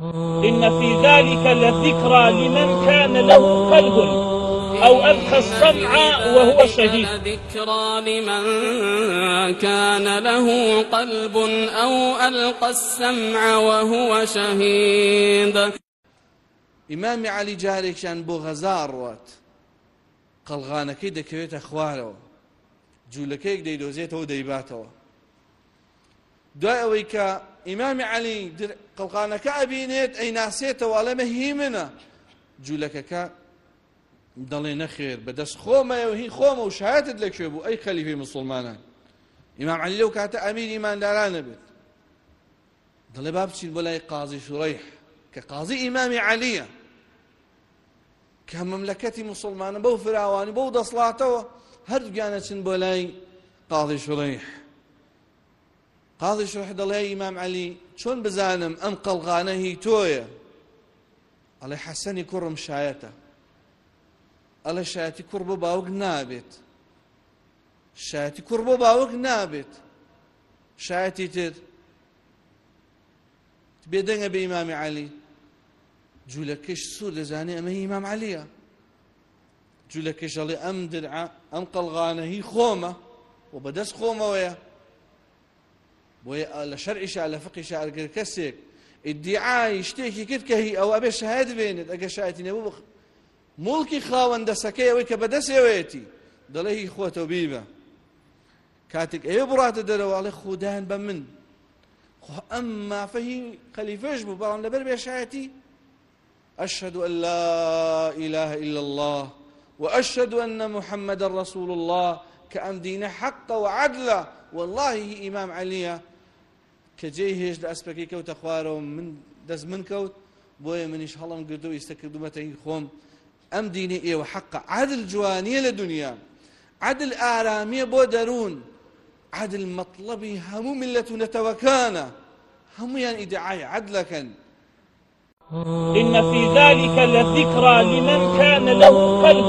إن في ذلك لذكرى لمن كان له قلب أو ألقى السمع وهو شهيد ذكرى لمن كان له قلب أو ألقى السمع وهو شهيد ئیمامی علی جارێکیان بۆ غەزا ڕات قەلغانەکەی دەکەوێتە خوارەوە جوولەکەیەک دەیدۆزێتەوە دەیباتەوە دوای ئەوەی کە ئیمامی علی قەڵقانەکە ئەبینێت ئەی ناسێتەوە ئەڵەمە هی منە جوولەکەکە دەڵێ نەخێر بەدەست خۆمەەوە هی خۆمە و شایەتت لەکوێ بوو ئەی خەلیفی مسلمانان ئیمام علی لەو کاتە ئەمیر ئیماندارانە بێت دەڵێ با بچین بۆ لای قازی شوڕیح کە قازی ئیمامی علیە کە مەملەکەتی مسلمانە بەو فراوانی بەو دەسڵاتەوە هەردووگیانە چن بۆ لای قازی شوڕیح قاضی شرح دەڵێ ئیمام علی چۆن بزانم ئەم قەڵغانە هی تۆیە ئەڵێ حەسەنی کوڕم شایەتە ئەڵێ شایەتی کوڕ بۆ باوک نابێت شایەتی کوڕ بۆ باوک نابێت شایەتی تر بێدەنگە بە ئیمامی علی جوولەکەش سوور دەزانێ ئەمە ئیمام علیە جوولەکەش ئەڵێ ئەم درعە ئەم قەڵغانە هی خۆمە و بەدەست خۆمەوەیە لە شەرعیشا لە فقیشا ئەگەر کەسێک ئیدعای شتێکی کرد کە هی ئەو ئەبێ شاهد بێنێت ئەگە شایەتی نەبوو مڵکی خاوەندەسەکەی ئەوەی کە بەدەستێوێتی دەڵێی خۆتە بیبە کاتێک ئێوە بڕاتە دەرەواڵی خوددان بە من ئەم مافەهی خەلیفەش بوو بەڵام لەبەر بێشایەتی أشهد أن لا إله إلا الله وأشهد أن محمد رسول الله كأم دين حق وعدل والله إمام علي کە جێی هێشت ئەسپەکەی کەوتە خوارەوە من دەست من کەوت بۆیە منیش هەڵم گردو و ئیسەکردومەتەی خۆم ئەم دینی ئێوە حەقە عادل جوانیە لە دنیا عادل ئارامیە بۆ دەروون عادل مەطلبی هەموو ملەت و نەتەوەکانە هەمویان ئیدعای عدلەکەن إن في ذلك لذكرى لمن كان له قلب